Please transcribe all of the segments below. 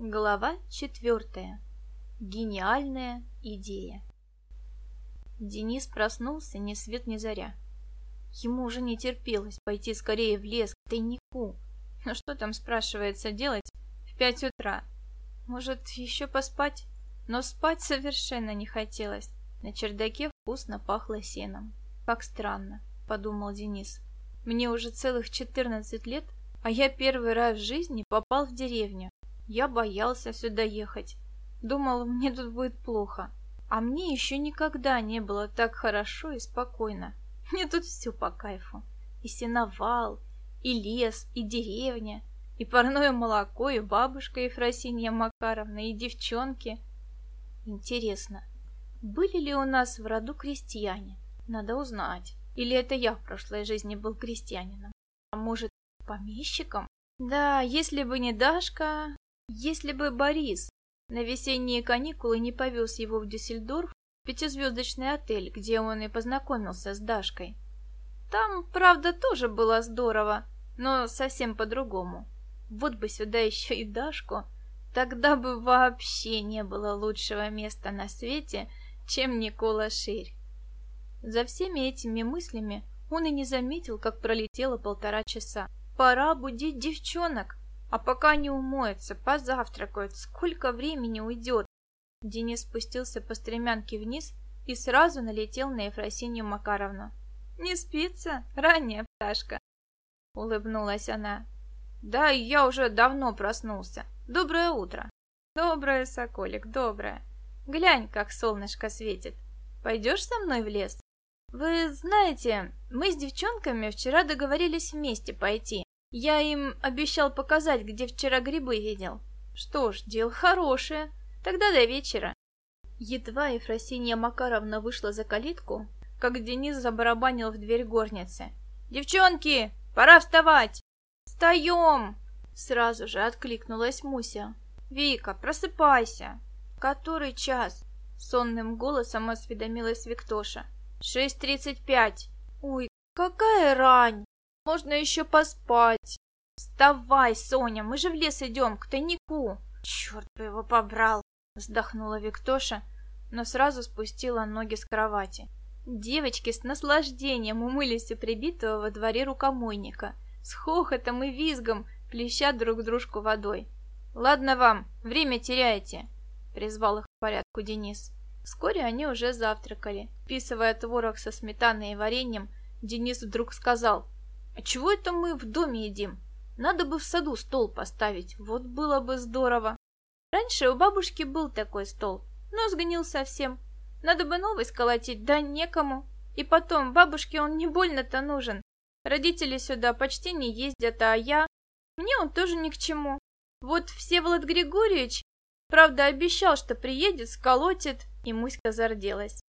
Глава четвертая. Гениальная идея. Денис проснулся ни свет ни заря. Ему уже не терпелось пойти скорее в лес к тайнику. Но что там, спрашивается, делать в пять утра? Может, еще поспать? Но спать совершенно не хотелось. На чердаке вкусно пахло сеном. Как странно, подумал Денис. Мне уже целых четырнадцать лет, а я первый раз в жизни попал в деревню. Я боялся сюда ехать. Думал, мне тут будет плохо. А мне еще никогда не было так хорошо и спокойно. Мне тут все по кайфу. И сеновал, и лес, и деревня, и парное молоко, и бабушка Ефросинья Макаровна, и девчонки. Интересно, были ли у нас в роду крестьяне? Надо узнать. Или это я в прошлой жизни был крестьянином? А может, помещиком? Да, если бы не Дашка, если бы Борис на весенние каникулы не повез его в Дюссельдорф, пятизвездочный отель, где он и познакомился с Дашкой. Там, правда, тоже было здорово, но совсем по-другому. Вот бы сюда еще и Дашку, тогда бы вообще не было лучшего места на свете, чем Никола Ширь. За всеми этими мыслями он и не заметил, как пролетело полтора часа. Пора будить девчонок, а пока не умоются, позавтракают, сколько времени уйдет. Денис спустился по стремянке вниз и сразу налетел на Ефросинью Макаровну. «Не спится? Ранняя пташка!» — улыбнулась она. «Да, я уже давно проснулся. Доброе утро!» «Доброе, соколик, доброе! Глянь, как солнышко светит! Пойдешь со мной в лес?» «Вы знаете, мы с девчонками вчера договорились вместе пойти. Я им обещал показать, где вчера грибы видел. Что ж, дело хорошее. Тогда до вечера». Едва Ефросинья Макаровна вышла за калитку, как Денис забарабанил в дверь горницы. «Девчонки, пора вставать!» «Встаем!» Сразу же откликнулась Муся. «Вика, просыпайся!» «Который час?» Сонным голосом осведомилась Виктоша. Шесть тридцать пять. Ой, какая рань! Можно еще поспать. Вставай, Соня, мы же в лес идем, к тайнику. Черт бы его побрал, вздохнула Виктоша, но сразу спустила ноги с кровати. Девочки с наслаждением умылись у прибитого во дворе рукомойника, с хохотом и визгом плеща друг дружку водой. «Ладно вам, время теряете», — призвал их к порядку Денис. Вскоре они уже завтракали. Вписывая творог со сметаной и вареньем, Денис вдруг сказал, «А чего это мы в доме едим? Надо бы в саду стол поставить, вот было бы здорово». Раньше у бабушки был такой стол, но сгнил совсем. Надо бы новый сколотить, да некому. И потом, бабушке он не больно-то нужен. Родители сюда почти не ездят, а я... Мне он тоже ни к чему. Вот Всеволод Григорьевич, правда, обещал, что приедет, сколотит, и Муська зарделась.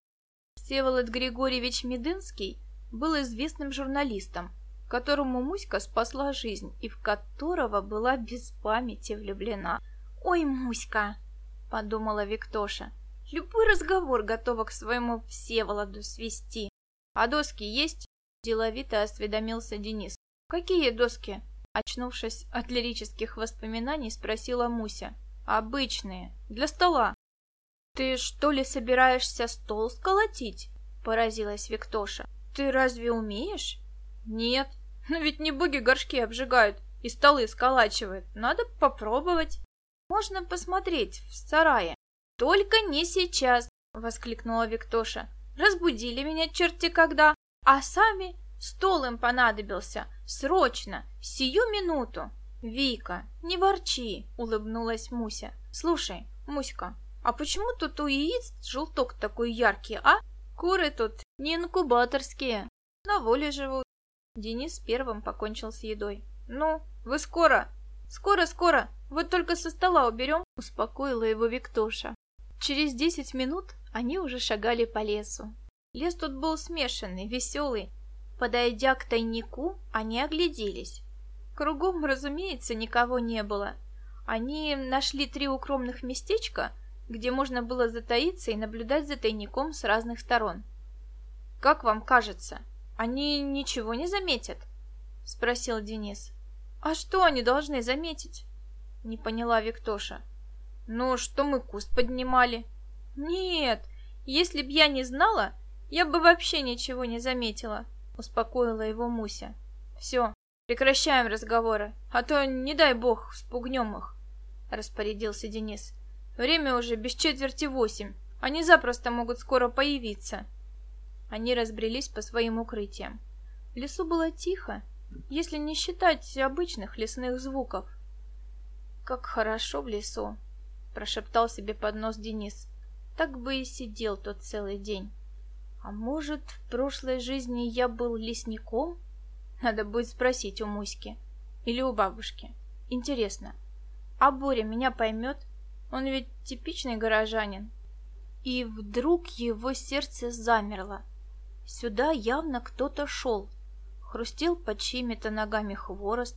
Всеволод Григорьевич Медынский был известным журналистом, которому Муська спасла жизнь и в которого была без памяти влюблена. «Ой, Муська!» – подумала Виктоша. «Любой разговор готова к своему Всеволоду свести. А доски есть?» – деловито осведомился Денис. «Какие доски?» – очнувшись от лирических воспоминаний, спросила Муся. «Обычные, для стола». «Ты что ли собираешься стол сколотить?» – поразилась Виктоша. «Ты разве умеешь?» «Нет, но ведь не боги горшки обжигают и столы сколачивают. Надо попробовать. Можно посмотреть в сарае». «Только не сейчас!» – воскликнула Виктоша. «Разбудили меня черти когда, а сами стол им понадобился. Срочно, сию минуту!» «Вика, не ворчи!» – улыбнулась Муся. «Слушай, Муська, а почему тут у яиц желток такой яркий, а? Куры тут не инкубаторские, на воле живут. Денис первым покончил с едой. Ну, вы скоро? Скоро-скоро, вот только со стола уберем, успокоила его Виктоша. Через десять минут они уже шагали по лесу. Лес тут был смешанный, веселый. Подойдя к тайнику, они огляделись. Кругом, разумеется, никого не было. Они нашли три укромных местечка, где можно было затаиться и наблюдать за тайником с разных сторон. «Как вам кажется, они ничего не заметят?» – спросил Денис. «А что они должны заметить?» – не поняла Виктоша. Ну, что мы куст поднимали. Нет, если б я не знала, я бы вообще ничего не заметила, успокоила его Муся. Все, прекращаем разговоры, а то, не дай бог, спугнем их, распорядился Денис. Время уже без четверти восемь, они запросто могут скоро появиться. Они разбрелись по своим укрытиям. В лесу было тихо, если не считать обычных лесных звуков. «Как хорошо в лесу!» — прошептал себе под нос Денис. «Так бы и сидел тот целый день. А может, в прошлой жизни я был лесником? Надо будет спросить у Муськи или у бабушки. Интересно, а Боря меня поймет? Он ведь типичный горожанин». И вдруг его сердце замерло. Сюда явно кто-то шел. Хрустел под чьими-то ногами хворост.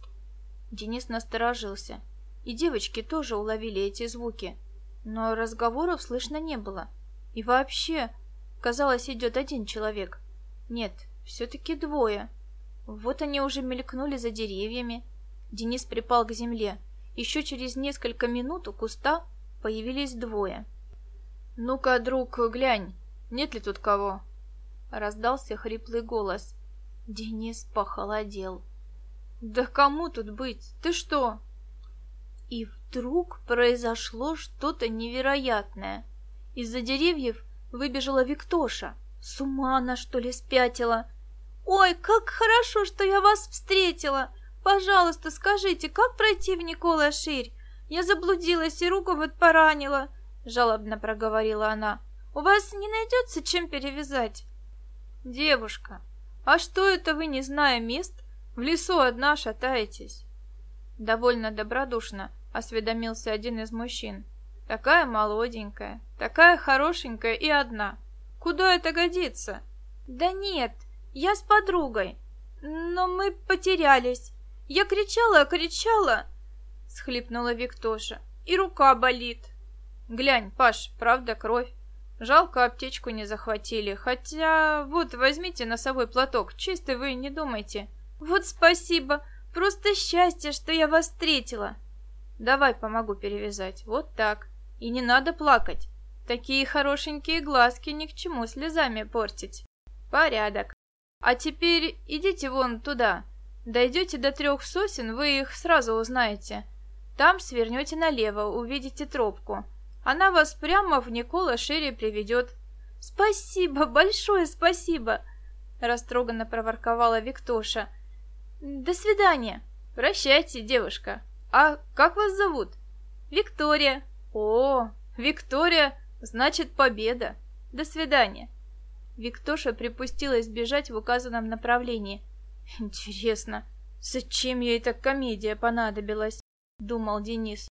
Денис насторожился. И девочки тоже уловили эти звуки. Но разговоров слышно не было. И вообще, казалось, идет один человек. Нет, все-таки двое. Вот они уже мелькнули за деревьями. Денис припал к земле. Еще через несколько минут у куста появились двое. «Ну-ка, друг, глянь, нет ли тут кого?» Раздался хриплый голос. Денис похолодел. «Да кому тут быть? Ты что?» И вдруг произошло что-то невероятное. Из-за деревьев выбежала Виктоша. С ума она, что ли, спятила? «Ой, как хорошо, что я вас встретила! Пожалуйста, скажите, как пройти в Никола Ширь? Я заблудилась и руку вот поранила!» Жалобно проговорила она. «У вас не найдется чем перевязать?» «Девушка, а что это вы, не зная мест, в лесу одна шатаетесь?» Довольно добродушно осведомился один из мужчин. Такая молоденькая, такая хорошенькая и одна. Куда это годится? Да нет, я с подругой. Но мы потерялись. Я кричала, кричала, схлипнула Виктоша. И рука болит. Глянь, Паш, правда кровь. Жалко, аптечку не захватили. Хотя, вот, возьмите носовой платок. Чистый вы не думайте. Вот спасибо. Просто счастье, что я вас встретила. Давай помогу перевязать. Вот так. И не надо плакать. Такие хорошенькие глазки ни к чему слезами портить. Порядок. А теперь идите вон туда. Дойдете до трех сосен, вы их сразу узнаете. Там свернете налево, увидите тропку. Она вас прямо в Никола Шире приведет. Спасибо, большое спасибо, растроганно проворковала Виктоша. До свидания. Прощайте, девушка. «А как вас зовут?» «Виктория». «О, Виктория, значит победа. До свидания». Виктоша припустилась бежать в указанном направлении. «Интересно, зачем ей эта комедия понадобилась?» — думал Денис.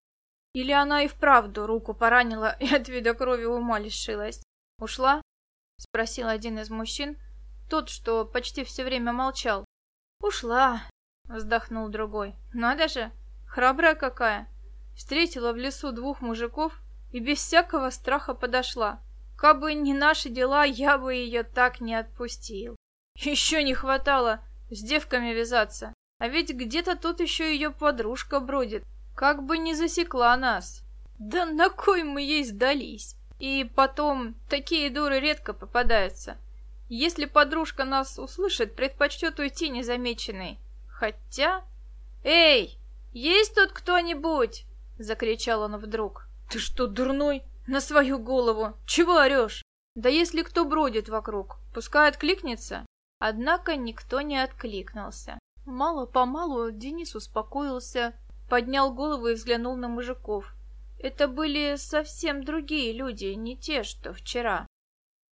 «Или она и вправду руку поранила и от вида крови ума лишилась?» «Ушла?» — спросил один из мужчин, тот, что почти все время молчал. «Ушла», — вздохнул другой. «Надо же, Храбрая какая. Встретила в лесу двух мужиков и без всякого страха подошла. Кабы не наши дела, я бы ее так не отпустил. Еще не хватало с девками вязаться. А ведь где-то тут еще ее подружка бродит. Как бы не засекла нас. Да на кой мы ей сдались? И потом, такие дуры редко попадаются. Если подружка нас услышит, предпочтет уйти незамеченной. Хотя... Эй, «Есть тут кто-нибудь?» — закричал он вдруг. «Ты что, дурной? На свою голову! Чего орешь? Да если кто бродит вокруг, пускай откликнется!» Однако никто не откликнулся. Мало-помалу Денис успокоился, поднял голову и взглянул на мужиков. Это были совсем другие люди, не те, что вчера.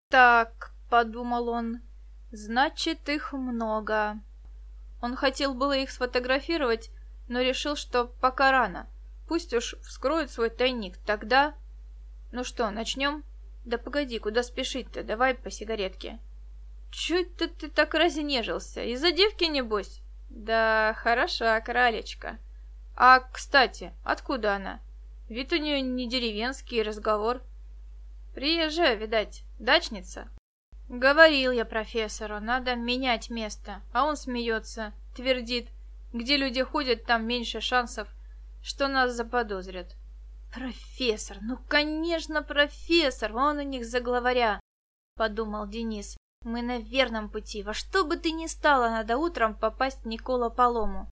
«Так», — подумал он, — «значит, их много». Он хотел было их сфотографировать, но решил, что пока рано. Пусть уж вскроет свой тайник, тогда... Ну что, начнем? Да погоди, куда спешить-то? Давай по сигаретке. Чуть-то ты так разнежился. Из-за девки, небось? Да, хороша кралечка. А, кстати, откуда она? Вид у нее не деревенский разговор. Приезжая, видать, дачница. Говорил я профессору, надо менять место, а он смеется, твердит, где люди ходят, там меньше шансов, что нас заподозрят. Профессор, ну конечно профессор, он у них за главаря, подумал Денис. Мы на верном пути, во что бы ты ни стало, надо утром попасть в Никола Полому.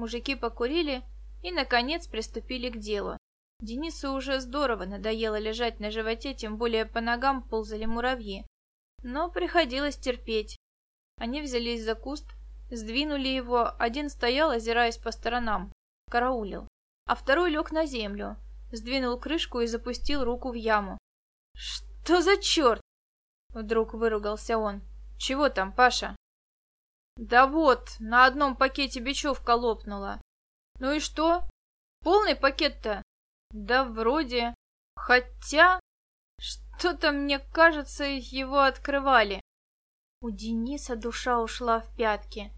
Мужики покурили и, наконец, приступили к делу. Денису уже здорово надоело лежать на животе, тем более по ногам ползали муравьи. Но приходилось терпеть. Они взялись за куст, сдвинули его, один стоял, озираясь по сторонам, караулил, а второй лег на землю, сдвинул крышку и запустил руку в яму. «Что за черт?» Вдруг выругался он. «Чего там, Паша?» «Да вот, на одном пакете бечевка лопнула». «Ну и что? Полный пакет-то?» «Да вроде. Хотя...» «Что-то, мне кажется, его открывали». У Дениса душа ушла в пятки.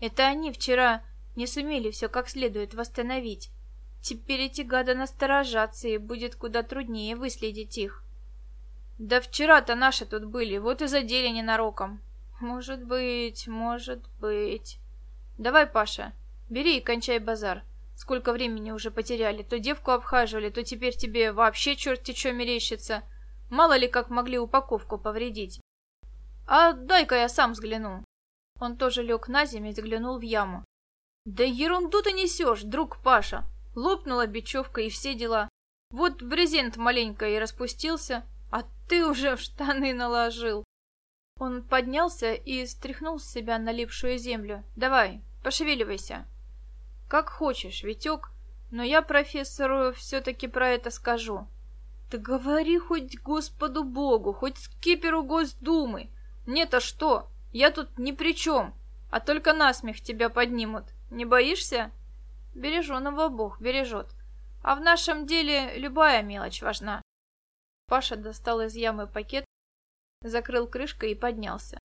Это они вчера не сумели все как следует восстановить. Теперь эти гады насторожатся, и будет куда труднее выследить их. Да вчера-то наши тут были, вот и задели ненароком. Может быть, может быть. Давай, Паша, бери и кончай базар. Сколько времени уже потеряли. То девку обхаживали, то теперь тебе вообще черти что мерещится. Мало ли как могли упаковку повредить. А дай-ка я сам взгляну. Он тоже лег на землю и заглянул в яму. Да ерунду ты несешь, друг Паша. Лопнула бечевка и все дела. Вот брезент маленько и распустился, а ты уже в штаны наложил. Он поднялся и стряхнул с себя налипшую землю. Давай, пошевеливайся. Как хочешь, Витек, но я профессору все-таки про это скажу. Ты говори хоть Господу Богу, хоть скиперу Госдумы. Мне-то что? Я тут ни при чем, а только насмех тебя поднимут. Не боишься? Береженого Бог бережет. А в нашем деле любая мелочь важна. Паша достал из ямы пакет, закрыл крышкой и поднялся.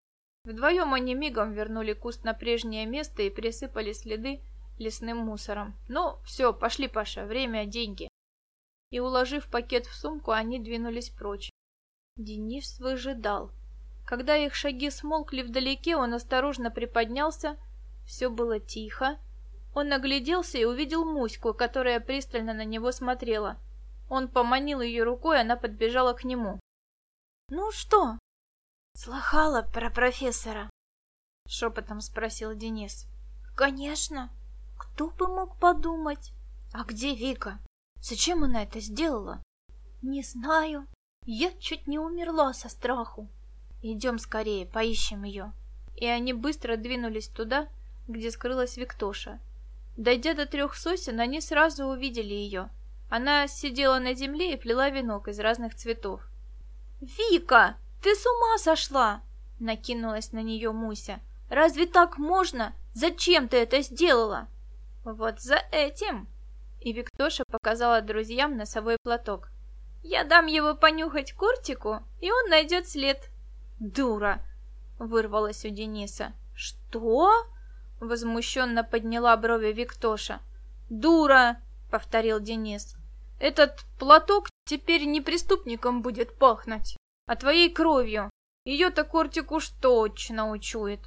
Вдвоем они мигом вернули куст на прежнее место и присыпали следы лесным мусором. «Ну, все, пошли, Паша, время, деньги». И, уложив пакет в сумку, они двинулись прочь. Денис выжидал. Когда их шаги смолкли вдалеке, он осторожно приподнялся. Все было тихо, он нагляделся и увидел Муську, которая пристально на него смотрела. Он поманил ее рукой, она подбежала к нему. «Ну что?» «Слыхала про профессора?» Шепотом спросил Денис. «Конечно. Кто бы мог подумать? А где Вика? Зачем она это сделала?» «Не знаю. Я чуть не умерла со страху. Идем скорее, поищем ее». И они быстро двинулись туда, где скрылась Виктоша. Дойдя до трех сосен, они сразу увидели ее. Она сидела на земле и плела венок из разных цветов. «Вика, ты с ума сошла!» — накинулась на нее Муся. «Разве так можно? Зачем ты это сделала?» «Вот за этим!» И Виктоша показала друзьям носовой платок. «Я дам его понюхать Кортику, и он найдет след». «Дура!» — вырвалась у Дениса. «Что?» Возмущенно подняла брови Виктоша. «Дура!» — повторил Денис. «Этот платок теперь не преступником будет пахнуть, а твоей кровью. Ее-то Кортик уж точно учует».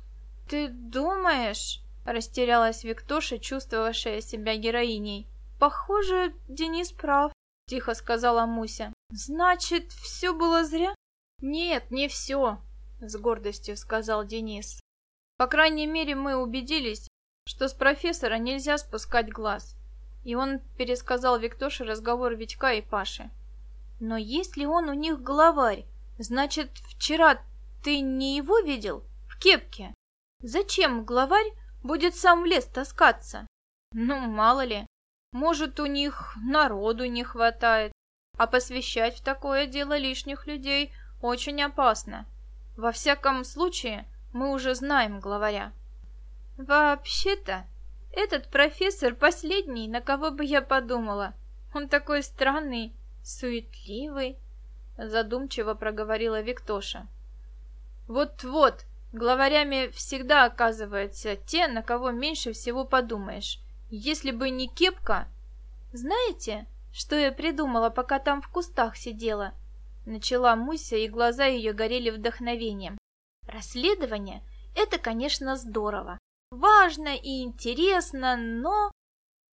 «Ты думаешь?» — растерялась Виктоша, чувствовавшая себя героиней. «Похоже, Денис прав», — тихо сказала Муся. «Значит, все было зря?» «Нет, не все», — с гордостью сказал Денис. По крайней мере, мы убедились, что с профессора нельзя спускать глаз. И он пересказал Виктоше разговор Витька и Паши. Но если он у них главарь, значит, вчера ты не его видел? В кепке? Зачем главарь будет сам в лес таскаться? Ну, мало ли. Может, у них народу не хватает. А посвящать в такое дело лишних людей очень опасно. Во всяком случае, мы уже знаем главаря. Вообще-то, этот профессор последний, на кого бы я подумала. Он такой странный, суетливый, задумчиво проговорила Виктоша. Вот-вот, главарями всегда оказываются те, на кого меньше всего подумаешь. Если бы не кепка... Знаете, что я придумала, пока там в кустах сидела? Начала Муся, и глаза ее горели вдохновением. Расследование – это, конечно, здорово, важно и интересно, но...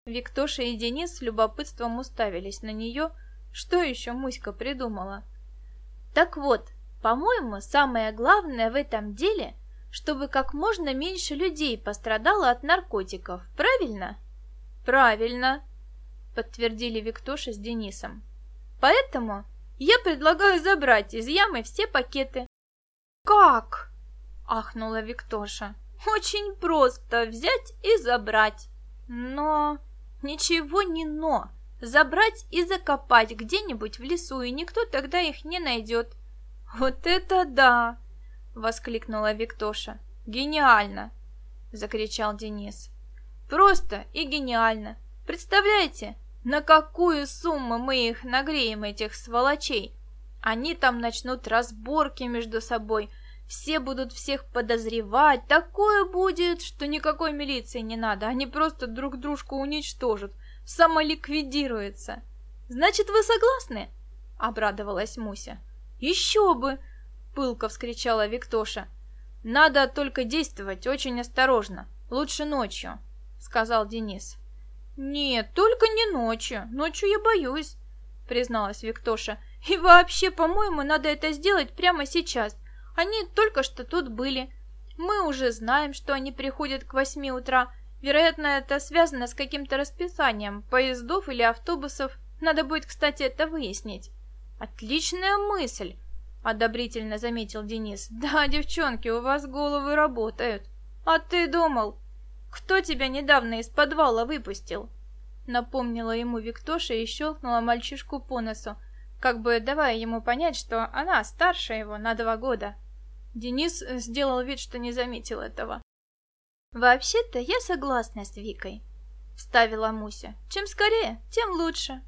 Виктоша и Денис с любопытством уставились на нее, что еще Муська придумала. Так вот, по-моему, самое главное в этом деле, чтобы как можно меньше людей пострадало от наркотиков, правильно? Правильно, подтвердили Виктоша с Денисом. Поэтому я предлагаю забрать из ямы все пакеты. Как? ахнула Виктоша. Очень просто взять и забрать. Но ничего не но. Забрать и закопать где-нибудь в лесу, и никто тогда их не найдет. Вот это да! Воскликнула Виктоша. Гениально! Закричал Денис. Просто и гениально. Представляете, на какую сумму мы их нагреем, этих сволочей? Они там начнут разборки между собой, все будут всех подозревать, такое будет, что никакой милиции не надо, они просто друг дружку уничтожат, самоликвидируются. Значит, вы согласны? Обрадовалась Муся. Еще бы! Пылко вскричала Виктоша. Надо только действовать очень осторожно, лучше ночью, сказал Денис. Нет, только не ночью, ночью я боюсь, призналась Виктоша. И вообще, по-моему, надо это сделать прямо сейчас. Они только что тут были. Мы уже знаем, что они приходят к восьми утра. Вероятно, это связано с каким-то расписанием поездов или автобусов. Надо будет, кстати, это выяснить. Отличная мысль, одобрительно заметил Денис. Да, девчонки, у вас головы работают. А ты думал, кто тебя недавно из подвала выпустил? Напомнила ему Виктоша и щелкнула мальчишку по носу, как бы давая ему понять, что она старше его на два года. Денис сделал вид, что не заметил этого. «Вообще-то я согласна с Викой», — вставила Муся. «Чем скорее, тем лучше».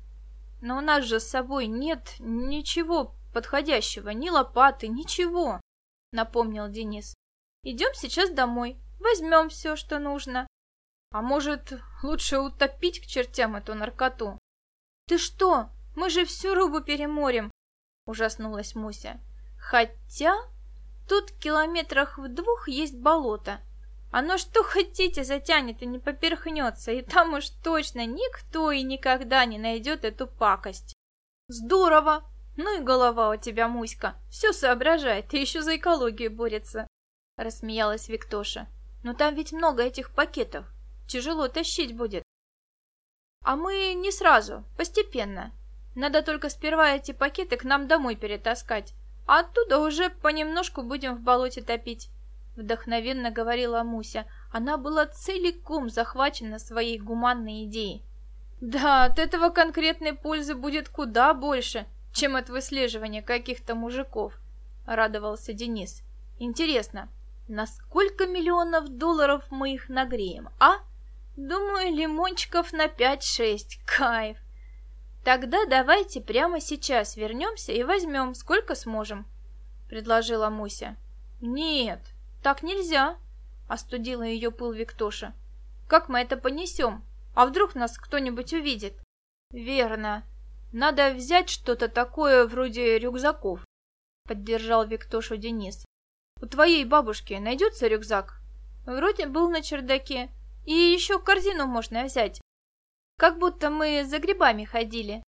«Но у нас же с собой нет ничего подходящего, ни лопаты, ничего», — напомнил Денис. «Идем сейчас домой, возьмем все, что нужно. А может, лучше утопить к чертям эту наркоту?» «Ты что? Мы же всю рыбу переморим!» — ужаснулась Муся. «Хотя...» Тут километрах в двух есть болото. Оно что хотите затянет и не поперхнется, и там уж точно никто и никогда не найдет эту пакость. Здорово! Ну и голова у тебя, Муська, все соображает и еще за экологию борется. Рассмеялась Виктоша. Но там ведь много этих пакетов. Тяжело тащить будет. А мы не сразу, постепенно. Надо только сперва эти пакеты к нам домой перетаскать. А оттуда уже понемножку будем в болоте топить. Вдохновенно говорила Муся. Она была целиком захвачена своей гуманной идеей. Да, от этого конкретной пользы будет куда больше, чем от выслеживания каких-то мужиков, радовался Денис. Интересно, на сколько миллионов долларов мы их нагреем, а? Думаю, лимончиков на 5-6. Кайф. Тогда давайте прямо сейчас вернемся и возьмем, сколько сможем, предложила Муся. Нет, так нельзя, остудила ее пыл Виктоша. Как мы это понесем? А вдруг нас кто-нибудь увидит? Верно. Надо взять что-то такое вроде рюкзаков, поддержал Виктошу Денис. У твоей бабушки найдется рюкзак? Вроде был на чердаке. И еще корзину можно взять. Как будто мы за грибами ходили,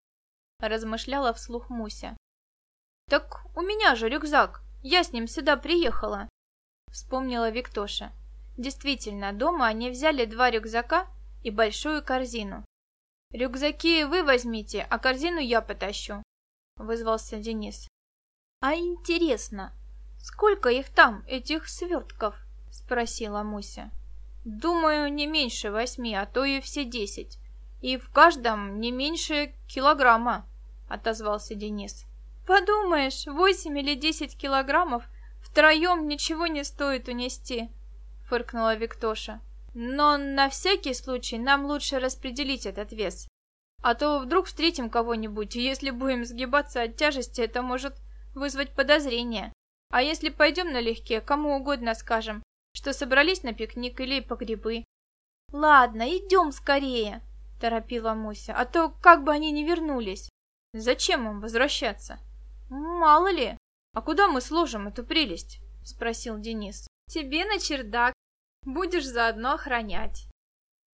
размышляла вслух Муся. Так у меня же рюкзак, я с ним сюда приехала, вспомнила Виктоша. Действительно, дома они взяли два рюкзака и большую корзину. «Рюкзаки вы возьмите, а корзину я потащу», — вызвался Денис. «А интересно, сколько их там, этих свертков?» — спросила Муся. «Думаю, не меньше восьми, а то и все десять и в каждом не меньше килограмма», — отозвался Денис. «Подумаешь, восемь или десять килограммов втроем ничего не стоит унести», — фыркнула Виктоша. «Но на всякий случай нам лучше распределить этот вес. А то вдруг встретим кого-нибудь, и если будем сгибаться от тяжести, это может вызвать подозрение. А если пойдем налегке, кому угодно скажем, что собрались на пикник или по грибы». «Ладно, идем скорее», торопила Муся, а то как бы они не вернулись. Зачем им возвращаться? Мало ли. А куда мы сложим эту прелесть? Спросил Денис. Тебе на чердак. Будешь заодно охранять.